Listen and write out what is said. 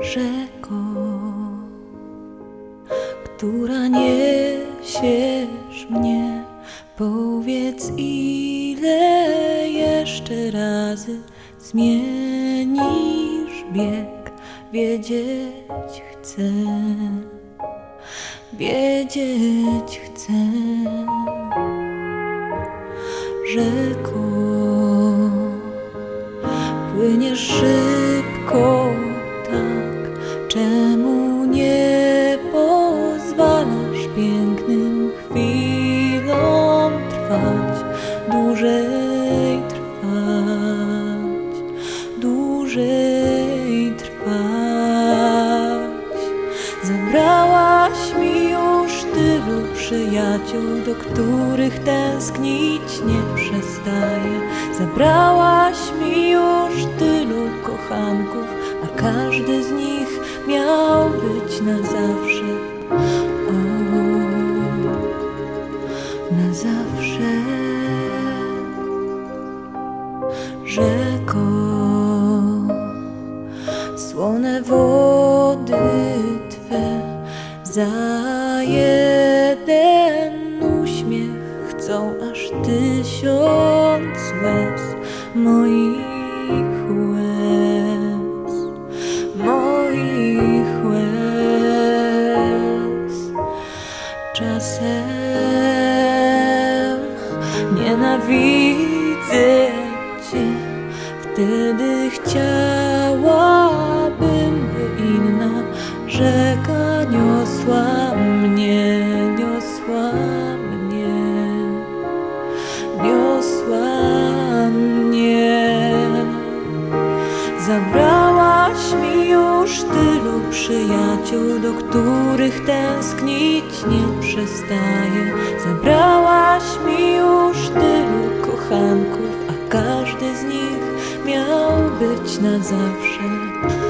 rzeko, która niesiesz mnie. Powiedz, ile jeszcze razy zmienisz bieg, wiedzieć chcę, wiedzieć chcę, rzeko płyniesz szybko nie pozwalasz pięknym chwilom trwać, dłużej trwać, dłużej trwać. Zabrałaś mi już tylu przyjaciół, do których tęsknić nie przestaję. Zabrałaś mi już tylu kochanków, a każdy z nich miał być na zawsze. O, na zawsze. Rzeko, słone wody Twe za jeden uśmiech chcą aż tysiąc łez moich łez, Czasem. Nienawidzę Cię, wtedy chciałabym, by inna rzeka niosła mnie, niosła mnie, niosła mnie. Zabrałaś mi już tylu przyjaciół, do których tęsknić nie przestaję. Zabrałaś mi już tylu kochanków, a każdy z nich miał być na zawsze.